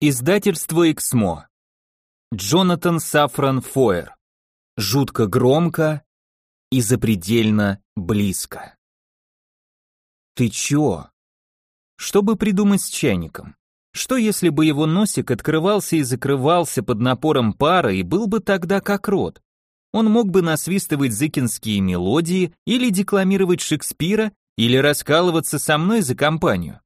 Издательство Эксмо. Джонатан Сафран Фойер. Жутко громко и запредельно близко. Ты чё? Что бы придумать с чайником? Что если бы его носик открывался и закрывался под напором пара и был бы тогда как рот? Он мог бы насвистывать зыкинские мелодии или декламировать Шекспира или раскалываться со мной за компанию.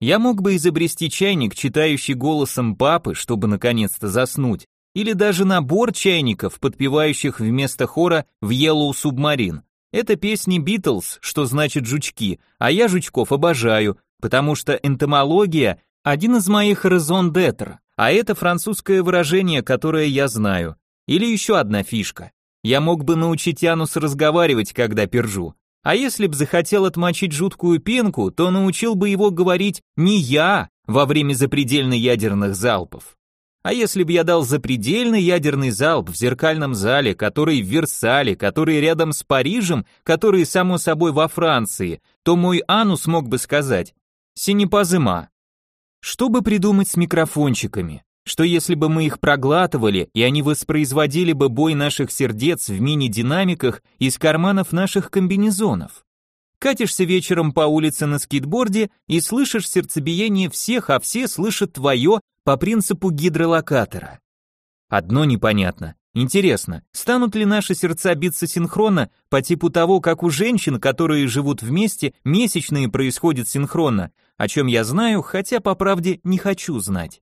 Я мог бы изобрести чайник, читающий голосом папы, чтобы наконец-то заснуть, или даже набор чайников, подпевающих вместо хора в Yellow Submarine. Это песни Битлз, что значит жучки, а я жучков обожаю, потому что энтомология – один из моих raison d'être, а это французское выражение, которое я знаю. Или еще одна фишка. Я мог бы научить Янус разговаривать, когда пержу. А если б захотел отмочить жуткую пенку, то научил бы его говорить «не я» во время запредельно ядерных залпов. А если бы я дал запредельный ядерный залп в зеркальном зале, который в Версале, который рядом с Парижем, который, само собой, во Франции, то мой анус мог бы сказать «синепазыма». Что бы придумать с микрофончиками? Что если бы мы их проглатывали, и они воспроизводили бы бой наших сердец в мини-динамиках из карманов наших комбинезонов? Катишься вечером по улице на скейтборде и слышишь сердцебиение всех, а все слышат твое по принципу гидролокатора. Одно непонятно. Интересно, станут ли наши сердца биться синхронно по типу того, как у женщин, которые живут вместе, месячные происходят синхронно, о чем я знаю, хотя по правде не хочу знать.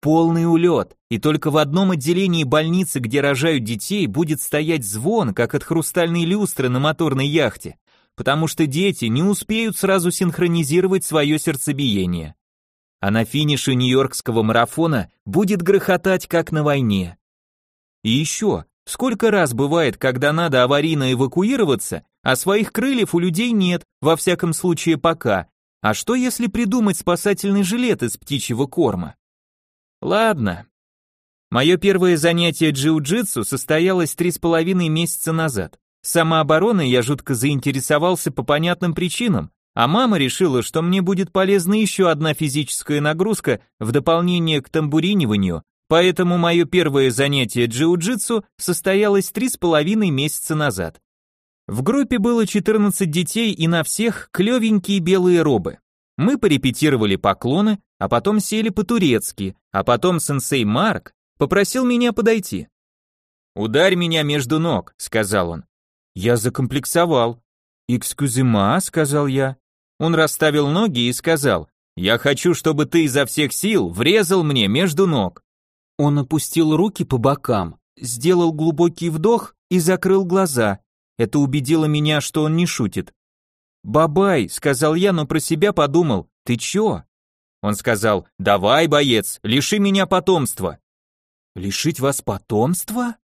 Полный улет, и только в одном отделении больницы, где рожают детей, будет стоять звон, как от хрустальной люстры на моторной яхте, потому что дети не успеют сразу синхронизировать свое сердцебиение. А на финише Нью-Йоркского марафона будет грохотать, как на войне. И еще, сколько раз бывает, когда надо аварийно эвакуироваться, а своих крыльев у людей нет, во всяком случае пока. А что если придумать спасательный жилет из птичьего корма? Ладно. Мое первое занятие джиу-джитсу состоялось три с половиной месяца назад. Самообороной я жутко заинтересовался по понятным причинам, а мама решила, что мне будет полезна еще одна физическая нагрузка в дополнение к тамбуриниванию, поэтому мое первое занятие джиу-джитсу состоялось три с половиной месяца назад. В группе было 14 детей и на всех клевенькие белые робы. Мы порепетировали поклоны, а потом сели по-турецки, а потом сенсей Марк попросил меня подойти. «Ударь меня между ног», — сказал он. Я закомплексовал. «Экскюзима», — сказал я. Он расставил ноги и сказал, «Я хочу, чтобы ты изо всех сил врезал мне между ног». Он опустил руки по бокам, сделал глубокий вдох и закрыл глаза. Это убедило меня, что он не шутит. «Бабай», — сказал я, но про себя подумал, «ты чё?» Он сказал, «Давай, боец, лиши меня потомства». «Лишить вас потомства?»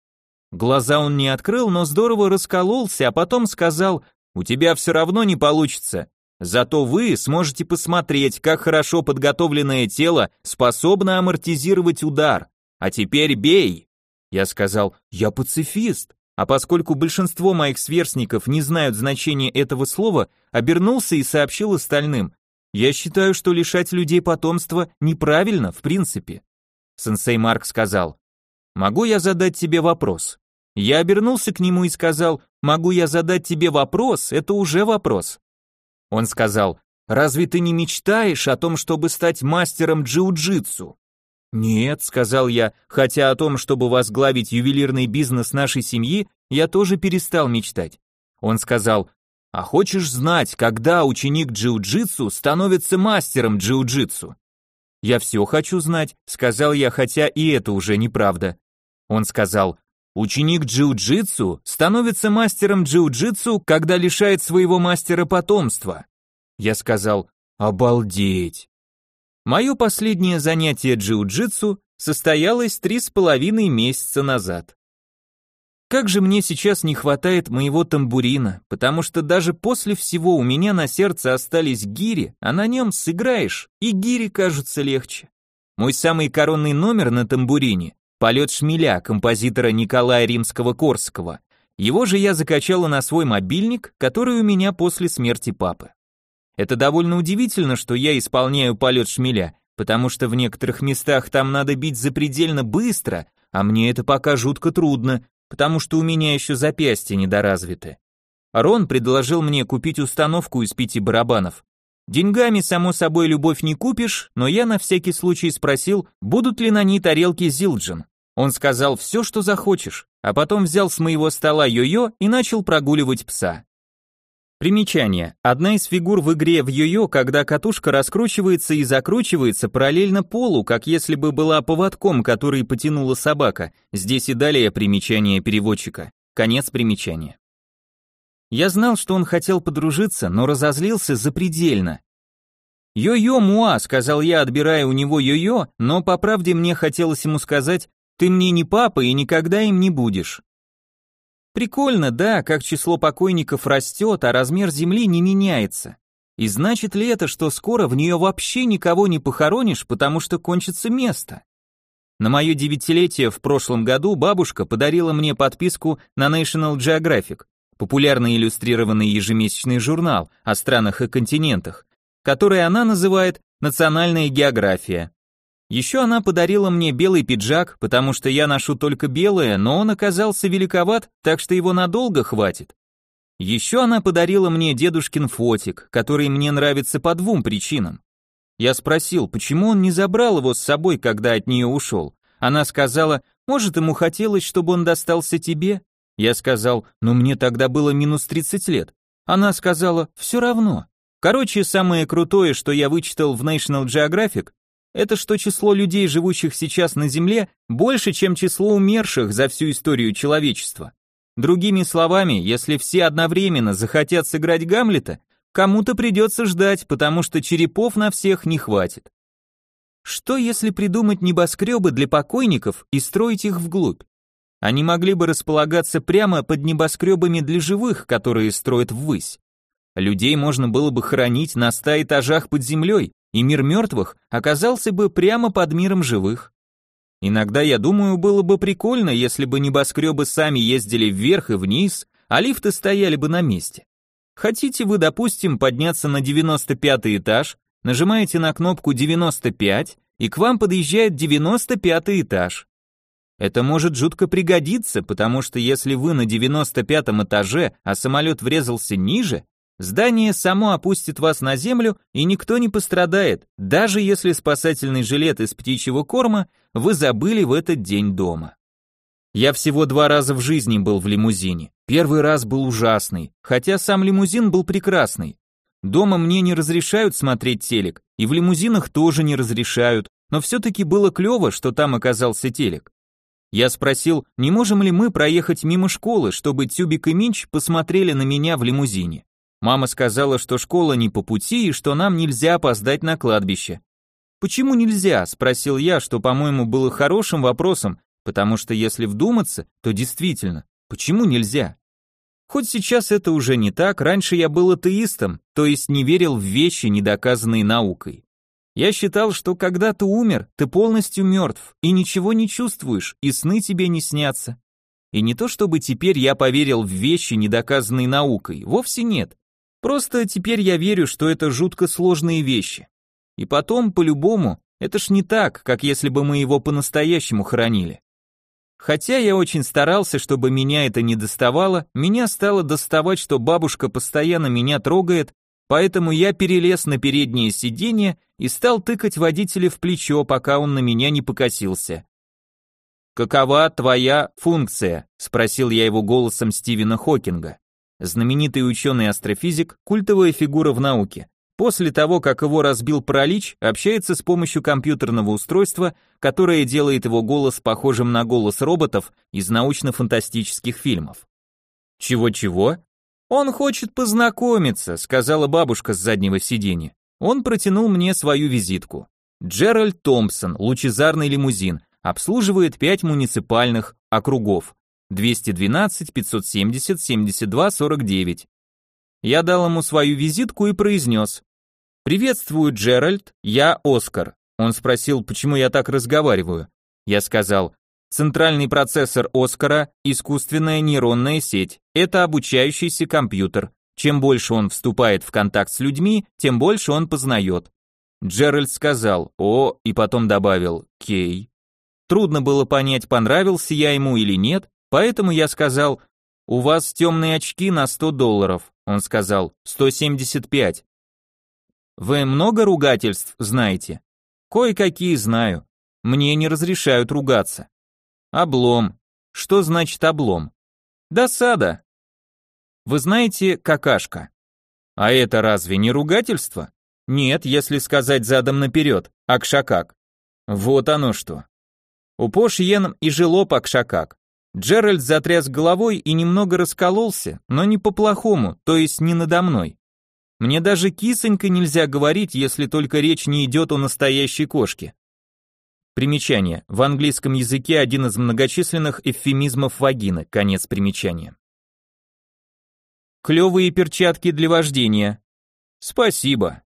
Глаза он не открыл, но здорово раскололся, а потом сказал, «У тебя все равно не получится. Зато вы сможете посмотреть, как хорошо подготовленное тело способно амортизировать удар. А теперь бей!» Я сказал, «Я пацифист». А поскольку большинство моих сверстников не знают значения этого слова, обернулся и сообщил остальным. Я считаю, что лишать людей потомства неправильно, в принципе. Сенсей Марк сказал, могу я задать тебе вопрос? Я обернулся к нему и сказал, могу я задать тебе вопрос, это уже вопрос. Он сказал, разве ты не мечтаешь о том, чтобы стать мастером джиу-джитсу? «Нет», — сказал я, хотя о том, чтобы возглавить ювелирный бизнес нашей семьи, я тоже перестал мечтать. Он сказал, «А хочешь знать, когда ученик джиу-джитсу становится мастером джиу-джитсу?» «Я все хочу знать», — сказал я, хотя и это уже неправда. Он сказал, «Ученик джиу-джитсу становится мастером джиу-джитсу, когда лишает своего мастера потомства». Я сказал, «Обалдеть!» Мое последнее занятие джиу-джитсу состоялось три с половиной месяца назад. Как же мне сейчас не хватает моего тамбурина, потому что даже после всего у меня на сердце остались гири, а на нем сыграешь, и гири кажутся легче. Мой самый коронный номер на тамбурине — полет шмеля композитора Николая Римского-Корского. Его же я закачала на свой мобильник, который у меня после смерти папы. Это довольно удивительно, что я исполняю полет шмеля, потому что в некоторых местах там надо бить запредельно быстро, а мне это пока жутко трудно, потому что у меня еще запястья недоразвиты. Рон предложил мне купить установку из пяти барабанов. Деньгами, само собой, любовь не купишь, но я на всякий случай спросил, будут ли на ней тарелки Зилджин. Он сказал все, что захочешь, а потом взял с моего стола йо-йо и начал прогуливать пса. Примечание. Одна из фигур в игре в йо-йо, когда катушка раскручивается и закручивается параллельно полу, как если бы была поводком, который потянула собака. Здесь и далее примечание переводчика. Конец примечания. Я знал, что он хотел подружиться, но разозлился запредельно. «Йо-йо, Муа», — сказал я, отбирая у него йо-йо, но по правде мне хотелось ему сказать ты мне не папа и никогда им не будешь. Прикольно, да, как число покойников растет, а размер земли не меняется. И значит ли это, что скоро в нее вообще никого не похоронишь, потому что кончится место? На мое девятилетие в прошлом году бабушка подарила мне подписку на National Geographic, популярный иллюстрированный ежемесячный журнал о странах и континентах, который она называет «Национальная география». Еще она подарила мне белый пиджак, потому что я ношу только белое, но он оказался великоват, так что его надолго хватит. Еще она подарила мне дедушкин фотик, который мне нравится по двум причинам. Я спросил, почему он не забрал его с собой, когда от нее ушел. Она сказала, может, ему хотелось, чтобы он достался тебе? Я сказал, но мне тогда было минус 30 лет. Она сказала, все равно. Короче, самое крутое, что я вычитал в National Geographic, это что число людей, живущих сейчас на Земле, больше, чем число умерших за всю историю человечества. Другими словами, если все одновременно захотят сыграть Гамлета, кому-то придется ждать, потому что черепов на всех не хватит. Что если придумать небоскребы для покойников и строить их вглубь? Они могли бы располагаться прямо под небоскребами для живых, которые строят ввысь. Людей можно было бы хоронить на ста этажах под землей, и мир мертвых оказался бы прямо под миром живых. Иногда, я думаю, было бы прикольно, если бы небоскребы сами ездили вверх и вниз, а лифты стояли бы на месте. Хотите вы, допустим, подняться на 95 этаж, нажимаете на кнопку 95, и к вам подъезжает 95 этаж. Это может жутко пригодиться, потому что если вы на 95 этаже, а самолет врезался ниже, Здание само опустит вас на землю, и никто не пострадает, даже если спасательный жилет из птичьего корма вы забыли в этот день дома. Я всего два раза в жизни был в лимузине. Первый раз был ужасный, хотя сам лимузин был прекрасный. Дома мне не разрешают смотреть телек, и в лимузинах тоже не разрешают, но все-таки было клево, что там оказался телек. Я спросил, не можем ли мы проехать мимо школы, чтобы Тюбик и Минч посмотрели на меня в лимузине. Мама сказала, что школа не по пути и что нам нельзя опоздать на кладбище. Почему нельзя? спросил я, что, по-моему, было хорошим вопросом, потому что если вдуматься, то действительно, почему нельзя? Хоть сейчас это уже не так, раньше я был атеистом, то есть не верил в вещи, недоказанные наукой. Я считал, что когда ты умер, ты полностью мертв, и ничего не чувствуешь, и сны тебе не снятся. И не то чтобы теперь я поверил в вещи, недоказанные наукой, вовсе нет. Просто теперь я верю, что это жутко сложные вещи. И потом, по-любому, это ж не так, как если бы мы его по-настоящему хранили. Хотя я очень старался, чтобы меня это не доставало, меня стало доставать, что бабушка постоянно меня трогает, поэтому я перелез на переднее сиденье и стал тыкать водителя в плечо, пока он на меня не покосился. «Какова твоя функция?» – спросил я его голосом Стивена Хокинга знаменитый ученый-астрофизик, культовая фигура в науке. После того, как его разбил паралич, общается с помощью компьютерного устройства, которое делает его голос похожим на голос роботов из научно-фантастических фильмов. Чего-чего? Он хочет познакомиться, сказала бабушка с заднего сиденья. Он протянул мне свою визитку. Джеральд Томпсон, лучезарный лимузин, обслуживает пять муниципальных округов. 212 570 72 49. Я дал ему свою визитку и произнес. «Приветствую, Джеральд, я Оскар». Он спросил, почему я так разговариваю. Я сказал, центральный процессор Оскара – искусственная нейронная сеть. Это обучающийся компьютер. Чем больше он вступает в контакт с людьми, тем больше он познает. Джеральд сказал «О» и потом добавил «Кей». Трудно было понять, понравился я ему или нет, поэтому я сказал «У вас темные очки на 100 долларов». Он сказал «175». «Вы много ругательств знаете?» «Кое-какие знаю. Мне не разрешают ругаться». «Облом». «Что значит облом?» «Досада». «Вы знаете какашка?» «А это разве не ругательство?» «Нет, если сказать задом наперед, акшакак». «Вот оно что». Упош Йен и жилоп акшакак. Джеральд затряс головой и немного раскололся, но не по-плохому, то есть не надо мной. Мне даже кисонька нельзя говорить, если только речь не идет о настоящей кошке. Примечание. В английском языке один из многочисленных эвфемизмов вагины. Конец примечания. Клевые перчатки для вождения. Спасибо.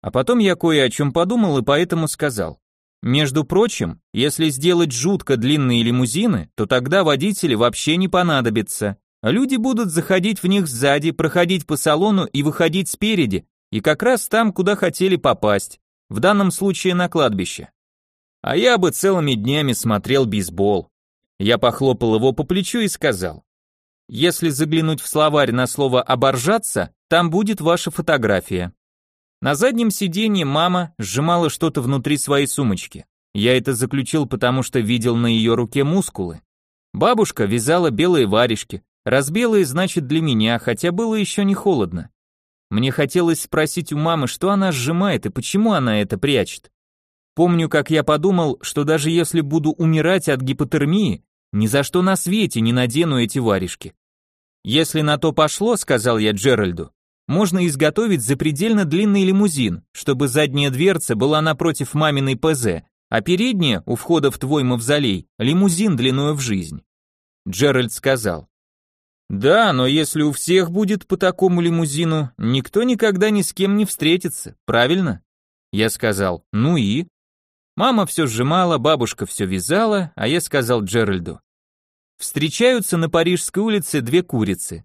А потом я кое о чем подумал и поэтому сказал. Между прочим, если сделать жутко длинные лимузины, то тогда водители вообще не понадобятся. Люди будут заходить в них сзади, проходить по салону и выходить спереди, и как раз там, куда хотели попасть, в данном случае на кладбище. А я бы целыми днями смотрел бейсбол. Я похлопал его по плечу и сказал, если заглянуть в словарь на слово «оборжаться», там будет ваша фотография. На заднем сиденье мама сжимала что-то внутри своей сумочки. Я это заключил, потому что видел на ее руке мускулы. Бабушка вязала белые варежки, раз белые значит для меня, хотя было еще не холодно. Мне хотелось спросить у мамы, что она сжимает и почему она это прячет. Помню, как я подумал, что даже если буду умирать от гипотермии, ни за что на свете не надену эти варежки. Если на то пошло, сказал я Джеральду, можно изготовить запредельно длинный лимузин, чтобы задняя дверца была напротив маминой ПЗ, а передняя, у входа в твой мавзолей, лимузин длиною в жизнь. Джеральд сказал. Да, но если у всех будет по такому лимузину, никто никогда ни с кем не встретится, правильно? Я сказал, ну и? Мама все сжимала, бабушка все вязала, а я сказал Джеральду. Встречаются на Парижской улице две курицы.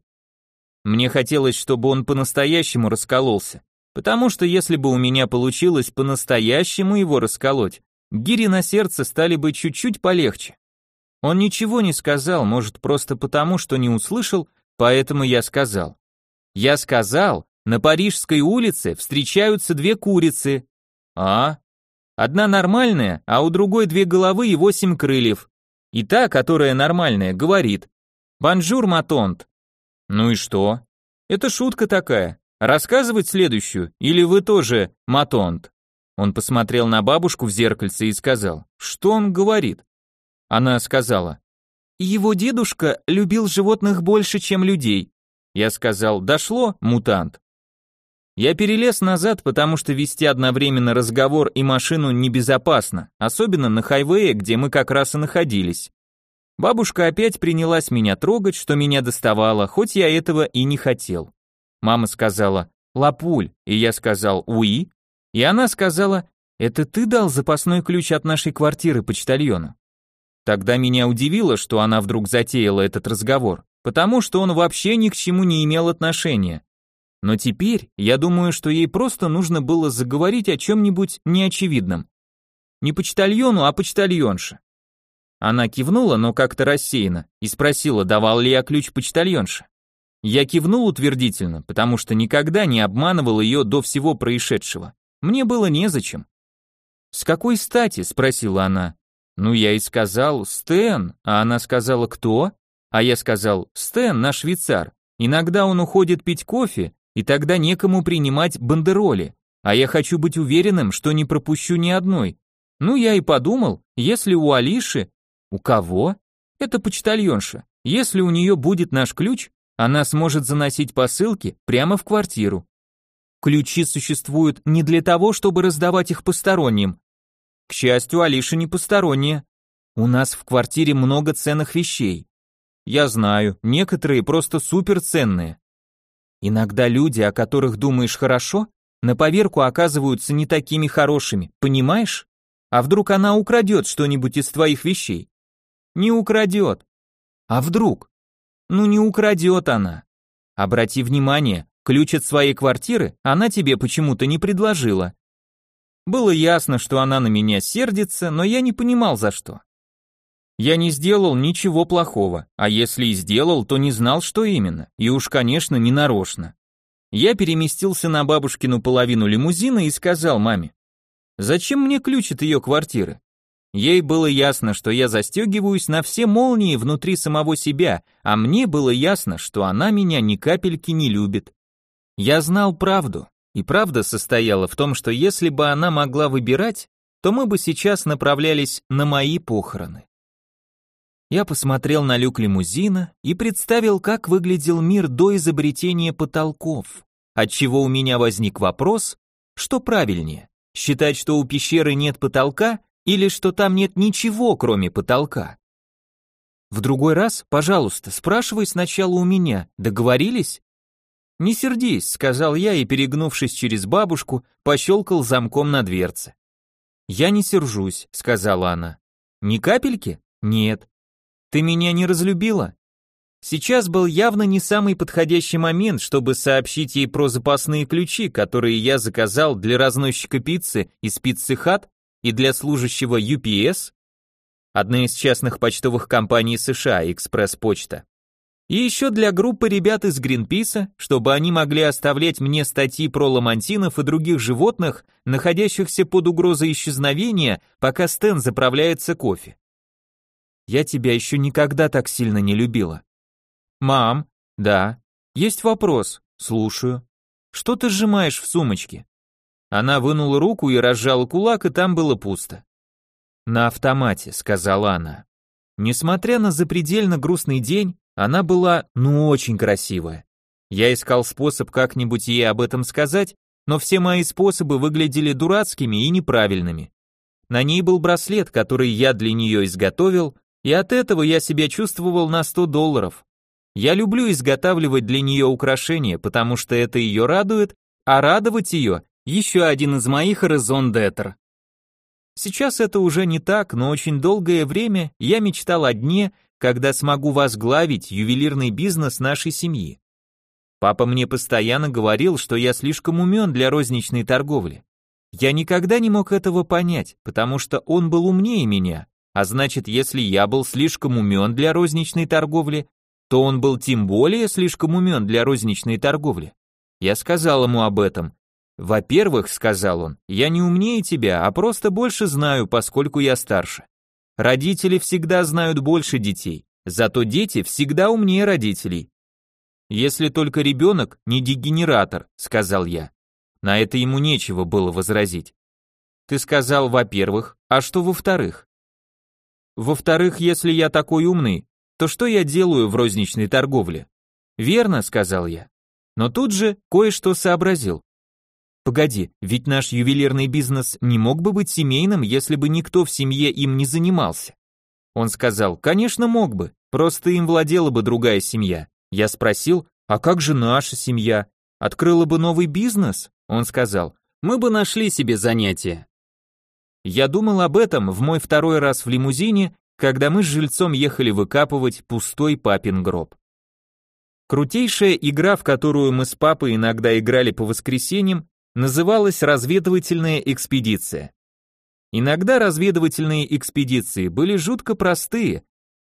Мне хотелось, чтобы он по-настоящему раскололся, потому что если бы у меня получилось по-настоящему его расколоть, гири на сердце стали бы чуть-чуть полегче. Он ничего не сказал, может, просто потому, что не услышал, поэтому я сказал. Я сказал, на Парижской улице встречаются две курицы. А? Одна нормальная, а у другой две головы и восемь крыльев. И та, которая нормальная, говорит «Bonjour, ma tante, ну и что? Это шутка такая. Рассказывать следующую, или вы тоже ma tante? Он посмотрел на бабушку в зеркальце и сказал, что он говорит. Она сказала, его дедушка любил животных больше, чем людей. Я сказал, дошло, мутант. Я перелез назад, потому что вести одновременно разговор и машину небезопасно, особенно на хайвее, где мы как раз и находились. Бабушка опять принялась меня трогать, что меня доставало, хоть я этого и не хотел. Мама сказала «Лапуль», и я сказал «Уи», и она сказала «Это ты дал запасной ключ от нашей квартиры почтальону?» Тогда меня удивило, что она вдруг затеяла этот разговор, потому что он вообще ни к чему не имел отношения. Но теперь я думаю, что ей просто нужно было заговорить о чем-нибудь неочевидном. Не почтальону, а почтальонше. Она кивнула, но как-то рассеянно, и спросила, давал ли я ключ почтальонше. Я кивнул утвердительно, потому что никогда не обманывал ее до всего происшедшего. Мне было незачем. «С какой стати?» — спросила она. Ну, я и сказал, Стэн, а она сказала, кто? А я сказал, Стэн, наш швейцар. Иногда он уходит пить кофе, и тогда некому принимать бандероли. А я хочу быть уверенным, что не пропущу ни одной. Ну, я и подумал, если у Алиши у кого? Это почтальонша. Если у нее будет наш ключ, она сможет заносить посылки прямо в квартиру. Ключи существуют не для того, чтобы раздавать их посторонним. К счастью, Алиша не посторонняя. У нас в квартире много ценных вещей. Я знаю, некоторые просто суперценные. Иногда люди, о которых думаешь хорошо, на поверку оказываются не такими хорошими, понимаешь? А вдруг она украдет что-нибудь из твоих вещей? Не украдет. А вдруг? Ну не украдет она. Обрати внимание, ключ от своей квартиры она тебе почему-то не предложила. Было ясно, что она на меня сердится, но я не понимал за что. Я не сделал ничего плохого, а если и сделал, то не знал, что именно, и уж, конечно, не нарочно. Я переместился на бабушкину половину лимузина и сказал маме, «Зачем мне ключ от ее квартиры? Ей было ясно, что я застегиваюсь на все молнии внутри самого себя, а мне было ясно, что она меня ни капельки не любит. Я знал правду, и правда состояла в том, что если бы она могла выбирать, то мы бы сейчас направлялись на мои похороны. Я посмотрел на люк лимузина и представил, как выглядел мир до изобретения потолков, отчего у меня возник вопрос, что правильнее, считать, что у пещеры нет потолка или что там нет ничего, кроме потолка. В другой раз, пожалуйста, спрашивай сначала у меня, договорились? Не сердись, сказал я и, перегнувшись через бабушку, пощелкал замком на дверце. Я не сержусь, сказала она. Ни капельки? Нет. Ты меня не разлюбила? Сейчас был явно не самый подходящий момент, чтобы сообщить ей про запасные ключи, которые я заказал для разносчика пиццы из пиццы Хат и для служащего UPS, одна из частных почтовых компаний США, Экспресс-почта, и еще для группы ребят из Гринписа, чтобы они могли оставлять мне статьи про ламантинов и других животных, находящихся под угрозой исчезновения, пока Стэн заправляется кофе. Я тебя еще никогда так сильно не любила. Мам, да. Есть вопрос. Слушаю. Что ты сжимаешь в сумочке? Она вынула руку и разжала кулак, и там было пусто. «На автомате», — сказала она. Несмотря на запредельно грустный день, она была, ну, очень красивая. Я искал способ как-нибудь ей об этом сказать, но все мои способы выглядели дурацкими и неправильными. На ней был браслет, который я для нее изготовил, и от этого я себя чувствовал на 100 долларов. Я люблю изготавливать для нее украшения, потому что это ее радует, а радовать ее еще один из моих резон детер. Сейчас это уже не так, но очень долгое время я мечтал о дне, когда смогу возглавить ювелирный бизнес нашей семьи. Папа мне постоянно говорил, что я слишком умен для розничной торговли. Я никогда не мог этого понять, потому что он был умнее меня, а значит, если я был слишком умен для розничной торговли, то он был тем более слишком умен для розничной торговли. Я сказал ему об этом, «Во-первых, — сказал он, — я не умнее тебя, а просто больше знаю, поскольку я старше. Родители всегда знают больше детей, зато дети всегда умнее родителей. Если только ребенок не дегенератор, — сказал я. На это ему нечего было возразить. Ты сказал, во-первых, а что во-вторых? Во-вторых, если я такой умный, то что я делаю в розничной торговле? Верно, сказал я. Но тут же кое-что сообразил. Погоди, ведь наш ювелирный бизнес не мог бы быть семейным, если бы никто в семье им не занимался. Он сказал, конечно, мог бы, просто им владела бы другая семья. Я спросил, а как же наша семья? Открыла бы новый бизнес? Он сказал, мы бы нашли себе занятие. Я думал об этом в мой второй раз в лимузине, когда мы с жильцом ехали выкапывать пустой папин гроб. Крутейшая игра, в которую мы с папой иногда играли по воскресеньям, называлась разведывательная экспедиция. Иногда разведывательные экспедиции были жутко простые,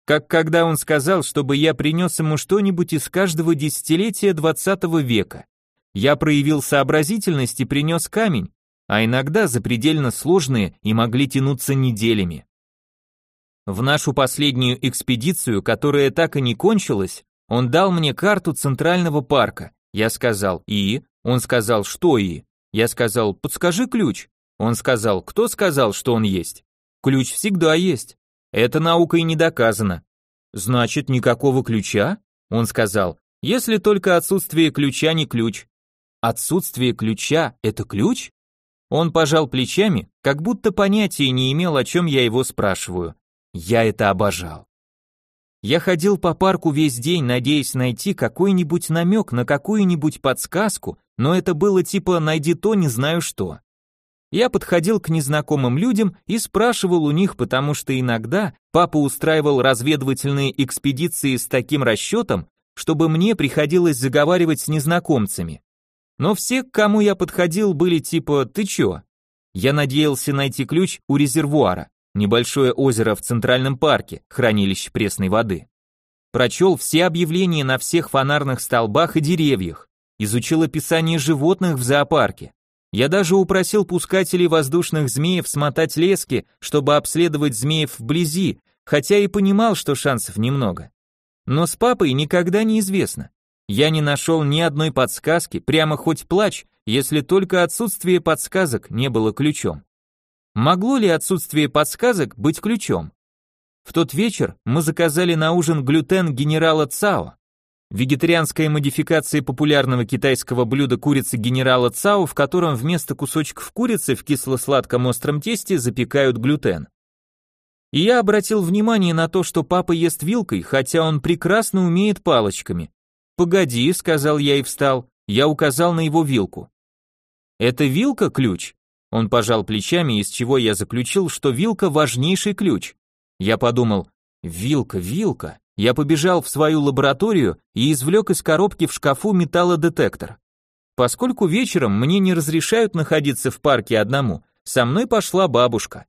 как когда он сказал, чтобы я принес ему что-нибудь из каждого десятилетия 20 века. Я проявил сообразительность и принес камень, а иногда запредельно сложные и могли тянуться неделями. В нашу последнюю экспедицию, которая так и не кончилась, он дал мне карту Центрального парка. Я сказал «И?», он сказал, что и? Я сказал, подскажи ключ. Он сказал, кто сказал, что он есть? Ключ всегда есть. Это наукой не доказано. Значит, никакого ключа? Он сказал, если только отсутствие ключа не ключ. Отсутствие ключа – это ключ? Он пожал плечами, как будто понятия не имел, о чем я его спрашиваю. Я это обожал. Я ходил по парку весь день, надеясь найти какой-нибудь намек на какую-нибудь подсказку, но это было типа «найди то, не знаю что». Я подходил к незнакомым людям и спрашивал у них, потому что иногда папа устраивал разведывательные экспедиции с таким расчетом, чтобы мне приходилось заговаривать с незнакомцами. Но все, к кому я подходил, были типа «ты чё?». Я надеялся найти ключ у резервуара, небольшое озеро в Центральном парке, хранилище пресной воды. Прочел все объявления на всех фонарных столбах и деревьях, изучил описание животных в зоопарке. Я даже упросил пускателей воздушных змеев смотать лески, чтобы обследовать змеев вблизи, хотя и понимал, что шансов немного. Но с папой никогда не известно. Я не нашел ни одной подсказки, прямо хоть плачь, если только отсутствие подсказок не было ключом. Могло ли отсутствие подсказок быть ключом? В тот вечер мы заказали на ужин глютен генерала Цао. Вегетарианская модификация популярного китайского блюда курицы генерала Цао, в котором вместо кусочков курицы в кисло-сладком остром тесте запекают глютен. И я обратил внимание на то, что папа ест вилкой, хотя он прекрасно умеет палочками. «Погоди», — сказал я и встал, я указал на его вилку. «Это вилка ключ?» Он пожал плечами, из чего я заключил, что вилка важнейший ключ. Я подумал, вилка, вилка. Я побежал в свою лабораторию и извлек из коробки в шкафу металлодетектор. Поскольку вечером мне не разрешают находиться в парке одному, со мной пошла бабушка.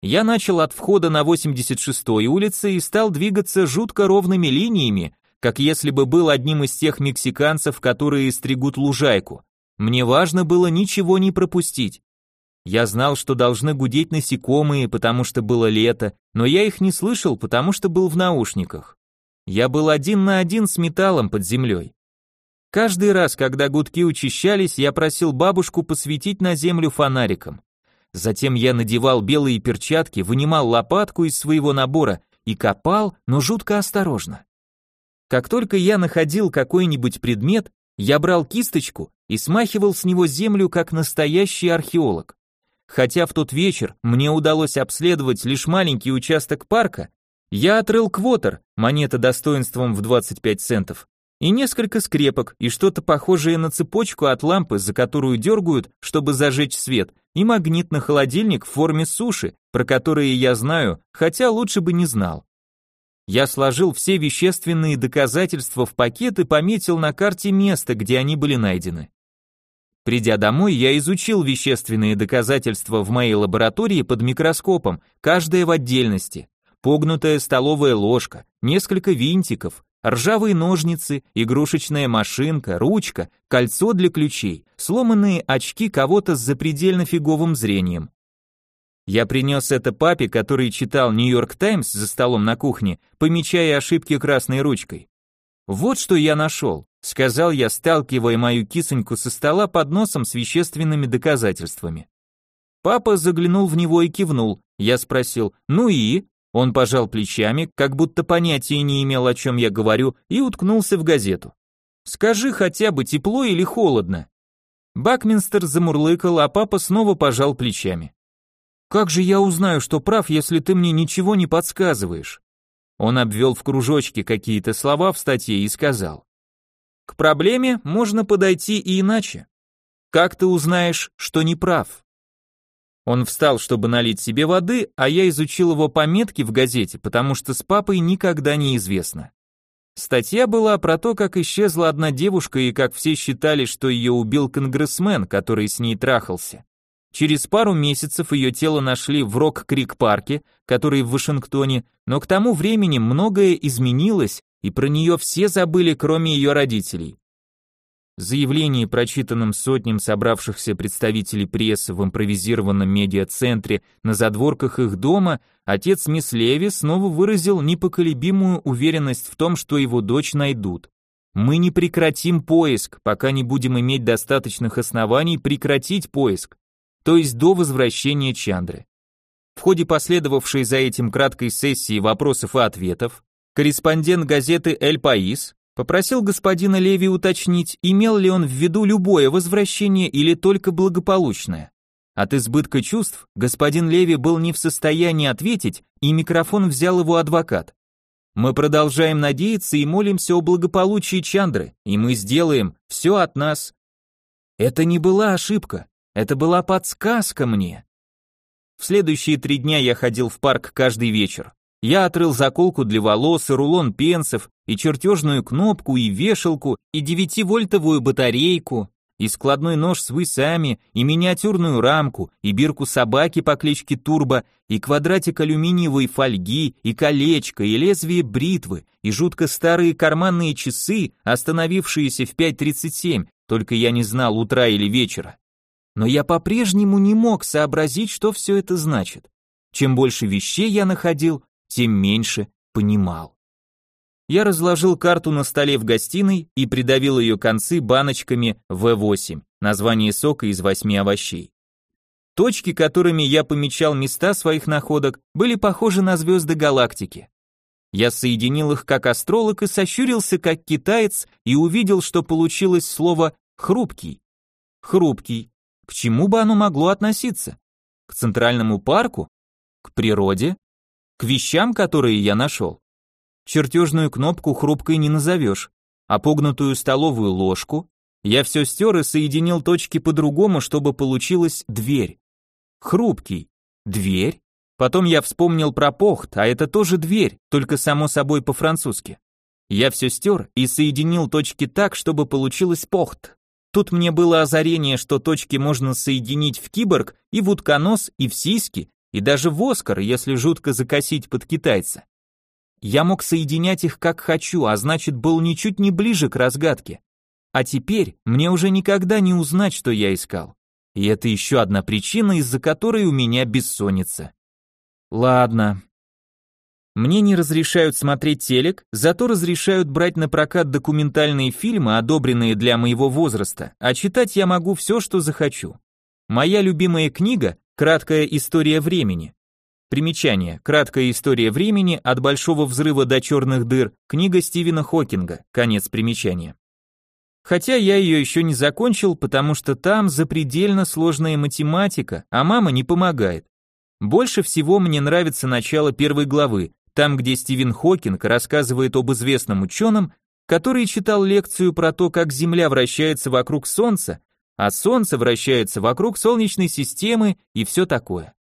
Я начал от входа на 86-й улице и стал двигаться жутко ровными линиями, как если бы был одним из тех мексиканцев, которые стригут лужайку. Мне важно было ничего не пропустить. Я знал, что должны гудеть насекомые, потому что было лето, но я их не слышал, потому что был в наушниках. Я был один на один с металлом под землей. Каждый раз, когда гудки учащались, я просил бабушку посветить на землю фонариком. Затем я надевал белые перчатки, вынимал лопатку из своего набора и копал, но жутко осторожно. Как только я находил какой-нибудь предмет, я брал кисточку и смахивал с него землю, как настоящий археолог. Хотя в тот вечер мне удалось обследовать лишь маленький участок парка, я отрыл квотер, монета достоинством в 25 центов, и несколько скрепок, и что-то похожее на цепочку от лампы, за которую дергают, чтобы зажечь свет, и магнит на холодильник в форме суши, про которые я знаю, хотя лучше бы не знал. Я сложил все вещественные доказательства в пакет и пометил на карте место, где они были найдены. Придя домой, я изучил вещественные доказательства в моей лаборатории под микроскопом, каждое в отдельности. Погнутая столовая ложка, несколько винтиков, ржавые ножницы, игрушечная машинка, ручка, кольцо для ключей, сломанные очки кого-то с запредельно фиговым зрением. Я принес это папе, который читал Нью-Йорк Таймс за столом на кухне, помечая ошибки красной ручкой. Вот что я нашел сказал я, сталкивая мою кисоньку со стола под носом с вещественными доказательствами. Папа заглянул в него и кивнул. Я спросил: "Ну и?" Он пожал плечами, как будто понятия не имел, о чем я говорю, и уткнулся в газету. "Скажи хотя бы, тепло или холодно?" Бакминстер замурлыкал, а папа снова пожал плечами. Как же я узнаю, что прав, если ты мне ничего не подсказываешь? Он обвел в кружочке какие-то слова в статье и сказал: к проблеме можно подойти и иначе. Как ты узнаешь, что не прав? Он встал, чтобы налить себе воды, а я изучил его пометки в газете, потому что с папой никогда не известно. Статья была про то, как исчезла одна девушка и как все считали, что ее убил конгрессмен, который с ней трахался. Через пару месяцев ее тело нашли в Рок-Крик-парке, который в Вашингтоне, но к тому времени многое изменилось, и про нее все забыли, кроме ее родителей. Заявление, прочитанном сотням собравшихся представителей прессы в импровизированном медиацентре на задворках их дома, отец мисс Леви снова выразил непоколебимую уверенность в том, что его дочь найдут. Мы не прекратим поиск, пока не будем иметь достаточных оснований прекратить поиск, то есть до возвращения Чандры. В ходе последовавшей за этим краткой сессии вопросов и ответов, корреспондент газеты «Эль Паис» попросил господина Леви уточнить, имел ли он в виду любое возвращение или только благополучное. От избытка чувств господин Леви был не в состоянии ответить, и микрофон взял его адвокат. Мы продолжаем надеяться и молимся о благополучии Чандры, и мы сделаем все от нас. Это не была ошибка, это была подсказка мне. В следующие три дня я ходил в парк каждый вечер. Я отрыл заколку для волос и рулон пенсов, и чертежную кнопку, и вешалку, и девятивольтовую батарейку. и складной нож с высами, и миниатюрную рамку, и бирку собаки по кличке Турбо, и квадратик алюминиевой фольги, и колечко, и лезвие бритвы, и жутко старые карманные часы, остановившиеся в 5.37, только я не знал утра или вечера. Но я по-прежнему не мог сообразить, что все это значит. Чем больше вещей я находил, тем меньше понимал. Я разложил карту на столе в гостиной и придавил ее концы баночками В8, название сока из восьми овощей. Точки, которыми я помечал места своих находок, были похожи на звезды галактики. Я соединил их как астролог и сощурился как китаец и увидел, что получилось слово «хрупкий». Хрупкий. К чему бы оно могло относиться? К центральному парку? К природе? К вещам, которые я нашел? Чертежную кнопку хрупкой не назовешь, а погнутую столовую ложку я все стер и соединил точки по-другому, чтобы получилась дверь. Хрупкий. Дверь. Потом я вспомнил про похт, а это тоже дверь, только само собой по-французски. Я все стер и соединил точки так, чтобы получилось похт. Тут мне было озарение, что точки можно соединить в киборг и в утконос, и в сиськи, и даже в Оскар, если жутко закосить под китайца. Я мог соединять их как хочу, а значит был ничуть не ближе к разгадке. А теперь мне уже никогда не узнать, что я искал. И это еще одна причина, из-за которой у меня бессонница. Ладно. Мне не разрешают смотреть телек, зато разрешают брать на прокат документальные фильмы, одобренные для моего возраста, а читать я могу все, что захочу. Моя любимая книга «Краткая история времени» Примечание. Краткая история времени от большого взрыва до черных дыр. Книга Стивена Хокинга. Конец примечания. Хотя я ее еще не закончил, потому что там запредельно сложная математика, а мама не помогает. Больше всего мне нравится начало первой главы, там, где Стивен Хокинг рассказывает об известном ученом, который читал лекцию про то, как Земля вращается вокруг Солнца, а Солнце вращается вокруг Солнечной системы и все такое.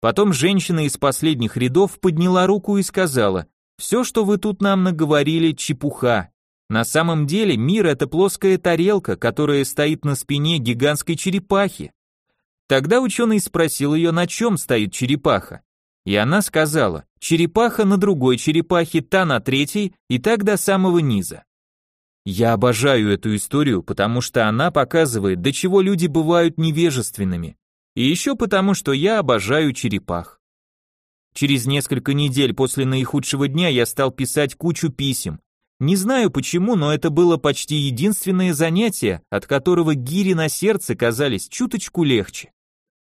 Потом женщина из последних рядов подняла руку и сказала, «Все, что вы тут нам наговорили, чепуха. На самом деле мир — это плоская тарелка, которая стоит на спине гигантской черепахи». Тогда ученый спросил ее, на чем стоит черепаха. И она сказала, черепаха на другой черепахе, та на третьей и так до самого низа. Я обожаю эту историю, потому что она показывает, до чего люди бывают невежественными. И еще потому, что я обожаю черепах. Через несколько недель после наихудшего дня я стал писать кучу писем. Не знаю почему, но это было почти единственное занятие, от которого гири на сердце казались чуточку легче.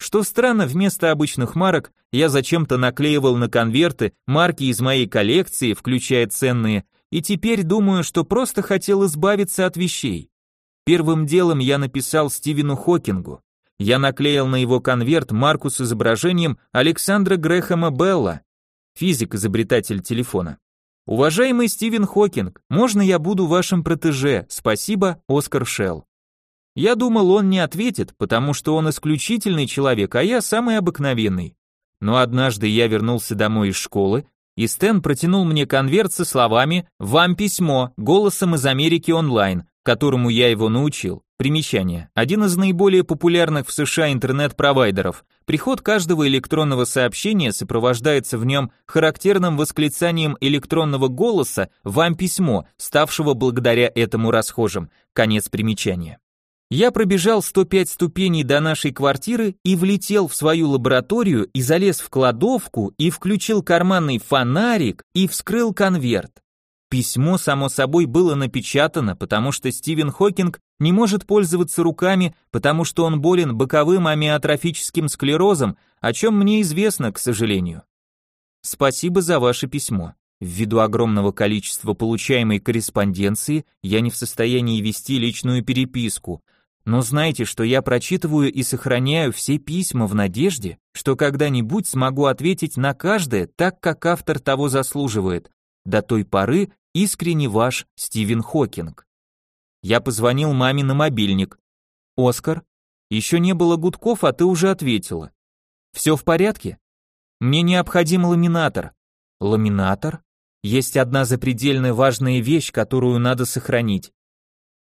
Что странно, вместо обычных марок я зачем-то наклеивал на конверты марки из моей коллекции, включая ценные, и теперь думаю, что просто хотел избавиться от вещей. Первым делом я написал Стивену Хокингу. Я наклеил на его конверт марку с изображением Александра Грэхэма Белла, физик-изобретатель телефона. Уважаемый Стивен Хокинг, можно я буду вашим протеже? Спасибо, Оскар Шелл. Я думал, он не ответит, потому что он исключительный человек, а я самый обыкновенный. Но однажды я вернулся домой из школы, и Стэн протянул мне конверт со словами «Вам письмо, голосом из Америки онлайн», которому я его научил. Примечание. Один из наиболее популярных в США интернет-провайдеров. Приход каждого электронного сообщения сопровождается в нем характерным восклицанием электронного голоса «Вам письмо», ставшего благодаря этому расхожим. Конец примечания. Я пробежал 105 ступеней до нашей квартиры и влетел в свою лабораторию и залез в кладовку и включил карманный фонарик и вскрыл конверт. Письмо, само собой, было напечатано, потому что Стивен Хокинг не может пользоваться руками, потому что он болен боковым амиотрофическим склерозом, о чем мне известно, к сожалению. Спасибо за ваше письмо. Ввиду огромного количества получаемой корреспонденции, я не в состоянии вести личную переписку, но знайте, что я прочитываю и сохраняю все письма в надежде, что когда-нибудь смогу ответить на каждое так, как автор того заслуживает. До той поры искренне ваш Стивен Хокинг. Я позвонил маме на мобильник. «Оскар, еще не было гудков, а ты уже ответила. Все в порядке? Мне необходим ламинатор». «Ламинатор? Есть одна запредельно важная вещь, которую надо сохранить.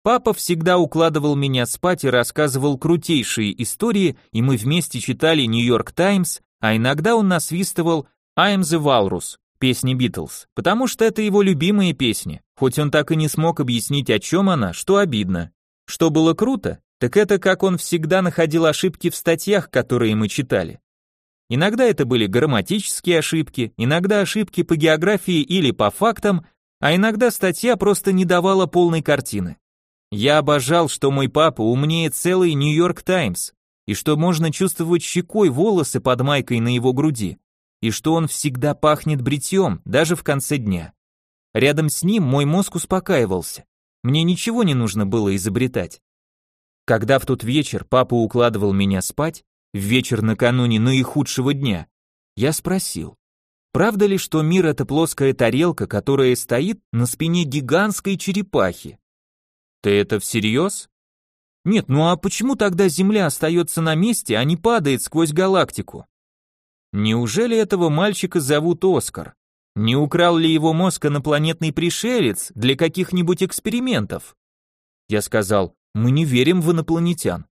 Папа всегда укладывал меня спать и рассказывал крутейшие истории, и мы вместе читали Нью-Йорк Таймс, а иногда он насвистывал «I'm the Walrus», песни Битлз, потому что это его любимые песни, хоть он так и не смог объяснить, о чем она, что обидно. Что было круто, так это как он всегда находил ошибки в статьях, которые мы читали. Иногда это были грамматические ошибки, иногда ошибки по географии или по фактам, а иногда статья просто не давала полной картины. Я обожал, что мой папа умнее целый Нью-Йорк Таймс, и что можно чувствовать щекой волосы под майкой на его груди, и что он всегда пахнет бритьем, даже в конце дня. Рядом с ним мой мозг успокаивался. Мне ничего не нужно было изобретать. Когда в тот вечер папа укладывал меня спать, в вечер накануне наихудшего дня, я спросил, правда ли, что мир это плоская тарелка, которая стоит на спине гигантской черепахи? Ты это всерьез? Нет, ну а почему тогда Земля остается на месте, а не падает сквозь галактику? Неужели этого мальчика зовут Оскар? Не украл ли его мозг инопланетный пришелец для каких-нибудь экспериментов? Я сказал, мы не верим в инопланетян.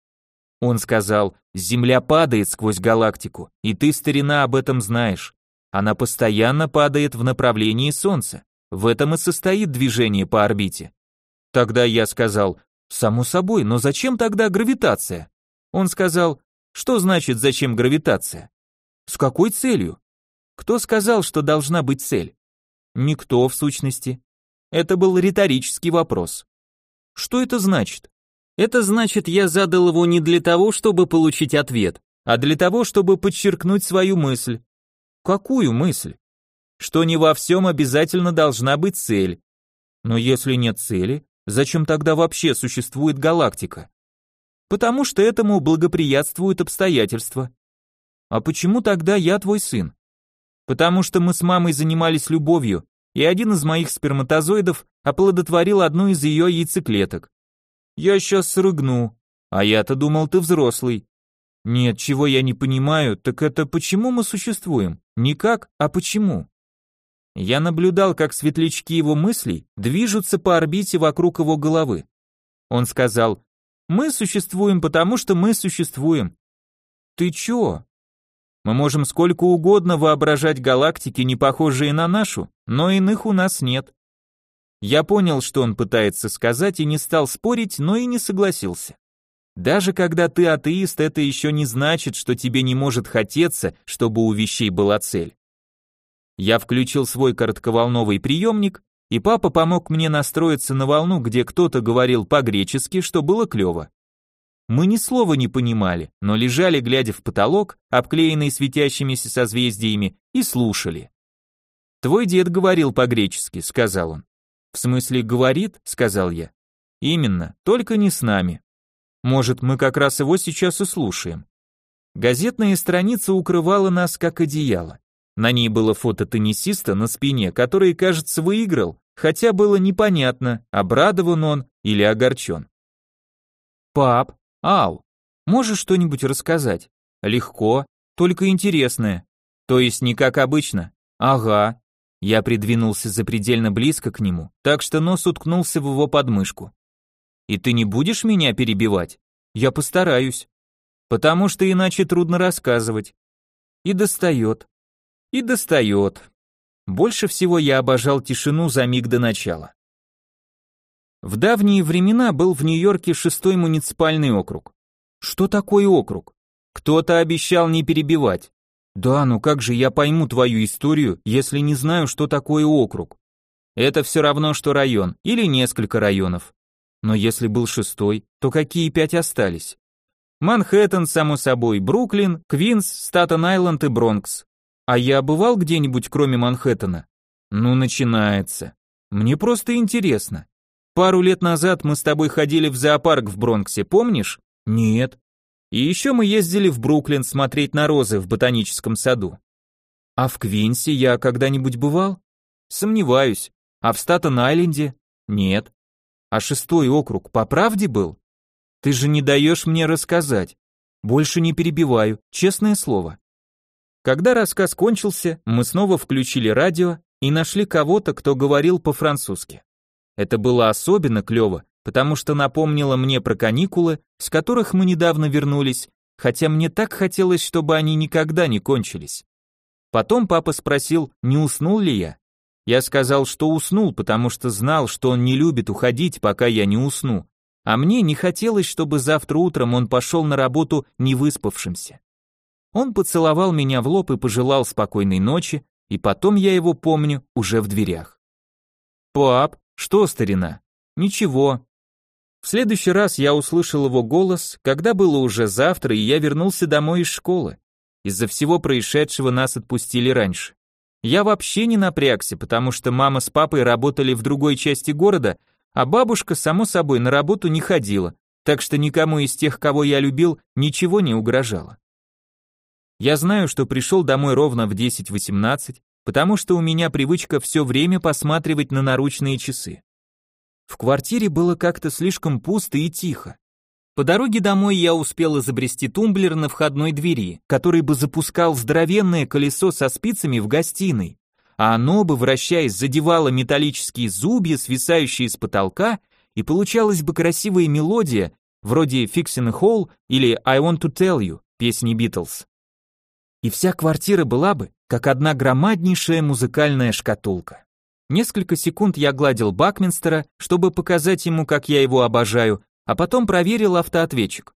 Он сказал, Земля падает сквозь галактику, и ты, старина, об этом знаешь. Она постоянно падает в направлении Солнца. В этом и состоит движение по орбите. Тогда я сказал, само собой, но зачем тогда гравитация? Он сказал, что значит зачем гравитация? С какой целью? Кто сказал, что должна быть цель? Никто, в сущности. Это был риторический вопрос. Что это значит? Это значит, я задал его не для того, чтобы получить ответ, а для того, чтобы подчеркнуть свою мысль. Какую мысль? Что не во всем обязательно должна быть цель. Но если нет цели, Зачем тогда вообще существует галактика? Потому что этому благоприятствуют обстоятельства. А почему тогда я твой сын? Потому что мы с мамой занимались любовью, и один из моих сперматозоидов оплодотворил одну из ее яйцеклеток. Я сейчас срыгну. А я-то думал, ты взрослый. Нет, чего я не понимаю, так это почему мы существуем? Не как, а почему? Я наблюдал, как светлячки его мыслей движутся по орбите вокруг его головы. Он сказал, «Мы существуем, потому что мы существуем». «Ты чё?» Мы можем сколько угодно воображать галактики, не похожие на нашу, но иных у нас нет. Я понял, что он пытается сказать, и не стал спорить, но и не согласился. Даже когда ты атеист, это еще не значит, что тебе не может хотеться, чтобы у вещей была цель. Я включил свой коротковолновый приемник, и папа помог мне настроиться на волну, где кто-то говорил по-гречески, что было клево. Мы ни слова не понимали, но лежали, глядя в потолок, обклеенный светящимися созвездиями, и слушали. «Твой дед говорил по-гречески», — сказал он. «В смысле, говорит?» — сказал я. «Именно, только не с нами. Может, мы как раз его сейчас и слушаем». Газетная страница укрывала нас как одеяло. На ней было фото теннисиста на спине, который, кажется, выиграл, хотя было непонятно, обрадован он или огорчен. «Пап, Ал, можешь что-нибудь рассказать?» «Легко, только интересное. То есть не как обычно?» «Ага». Я придвинулся запредельно близко к нему, так что нос уткнулся в его подмышку. «И ты не будешь меня перебивать?» «Я постараюсь». «Потому что иначе трудно рассказывать». И достает и достает. Больше всего я обожал тишину за миг до начала. В давние времена был в Нью-Йорке шестой муниципальный округ. Что такое округ? Кто-то обещал не перебивать. Да, ну как же я пойму твою историю, если не знаю, что такое округ? Это все равно, что район, или несколько районов. Но если был шестой, то какие пять остались? Манхэттен, само собой, Бруклин, Квинс, Статен-Айленд и Бронкс. А я бывал где-нибудь, кроме Манхэттена? Ну, начинается. Мне просто интересно. Пару лет назад мы с тобой ходили в зоопарк в Бронксе, помнишь? Нет. И еще мы ездили в Бруклин смотреть на розы в ботаническом саду. А в Квинсе я когда-нибудь бывал? Сомневаюсь. А в Статен-Айленде? Нет. А шестой округ по правде был? Ты же не даешь мне рассказать. Больше не перебиваю, честное слово. Когда рассказ кончился, мы снова включили радио и нашли кого-то, кто говорил по-французски. Это было особенно клево, потому что напомнила мне про каникулы, с которых мы недавно вернулись, хотя мне так хотелось, чтобы они никогда не кончились. Потом папа спросил, не уснул ли я. Я сказал, что уснул, потому что знал, что он не любит уходить, пока я не усну. А мне не хотелось, чтобы завтра утром он пошел на работу не выспавшимся. Он поцеловал меня в лоб и пожелал спокойной ночи, и потом я его помню уже в дверях. «Пап, что, старина?» «Ничего». В следующий раз я услышал его голос, когда было уже завтра, и я вернулся домой из школы. Из-за всего происшедшего нас отпустили раньше. Я вообще не напрягся, потому что мама с папой работали в другой части города, а бабушка, само собой, на работу не ходила, так что никому из тех, кого я любил, ничего не угрожало. Я знаю, что пришел домой ровно в 10.18, потому что у меня привычка все время посматривать на наручные часы. В квартире было как-то слишком пусто и тихо. По дороге домой я успел изобрести тумблер на входной двери, который бы запускал здоровенное колесо со спицами в гостиной, а оно бы, вращаясь, задевало металлические зубья, свисающие с потолка, и получалась бы красивая мелодия, вроде Fixing a Hole или I Want to Tell You, песни Битлз. И вся квартира была бы, как одна громаднейшая музыкальная шкатулка. Несколько секунд я гладил Бакминстера, чтобы показать ему, как я его обожаю, а потом проверил автоответчик.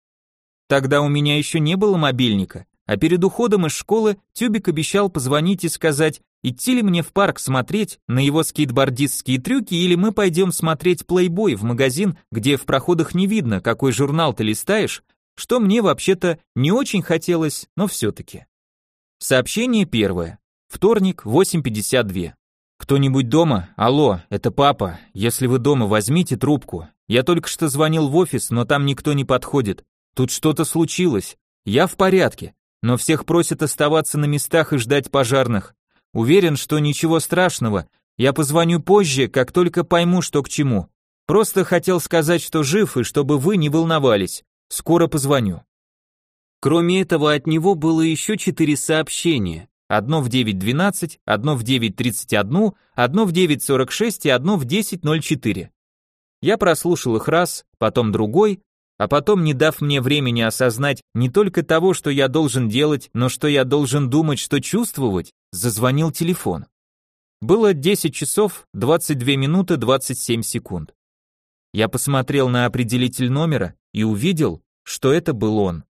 Тогда у меня еще не было мобильника, а перед уходом из школы Тюбик обещал позвонить и сказать, идти ли мне в парк смотреть на его скейтбордистские трюки или мы пойдем смотреть плейбой в магазин, где в проходах не видно, какой журнал ты листаешь, что мне вообще-то не очень хотелось, но все-таки. Сообщение первое. Вторник, 8.52. Кто-нибудь дома? Алло, это папа. Если вы дома, возьмите трубку. Я только что звонил в офис, но там никто не подходит. Тут что-то случилось. Я в порядке, но всех просят оставаться на местах и ждать пожарных. Уверен, что ничего страшного. Я позвоню позже, как только пойму, что к чему. Просто хотел сказать, что жив и чтобы вы не волновались. Скоро позвоню. Кроме этого, от него было еще четыре сообщения. Одно в 9.12, одно в 9.31, одно в 9.46 и одно в 10.04. Я прослушал их раз, потом другой, а потом, не дав мне времени осознать не только того, что я должен делать, но что я должен думать, что чувствовать, зазвонил телефон. Было 10 часов 22 минуты 27 секунд. Я посмотрел на определитель номера и увидел, что это был он.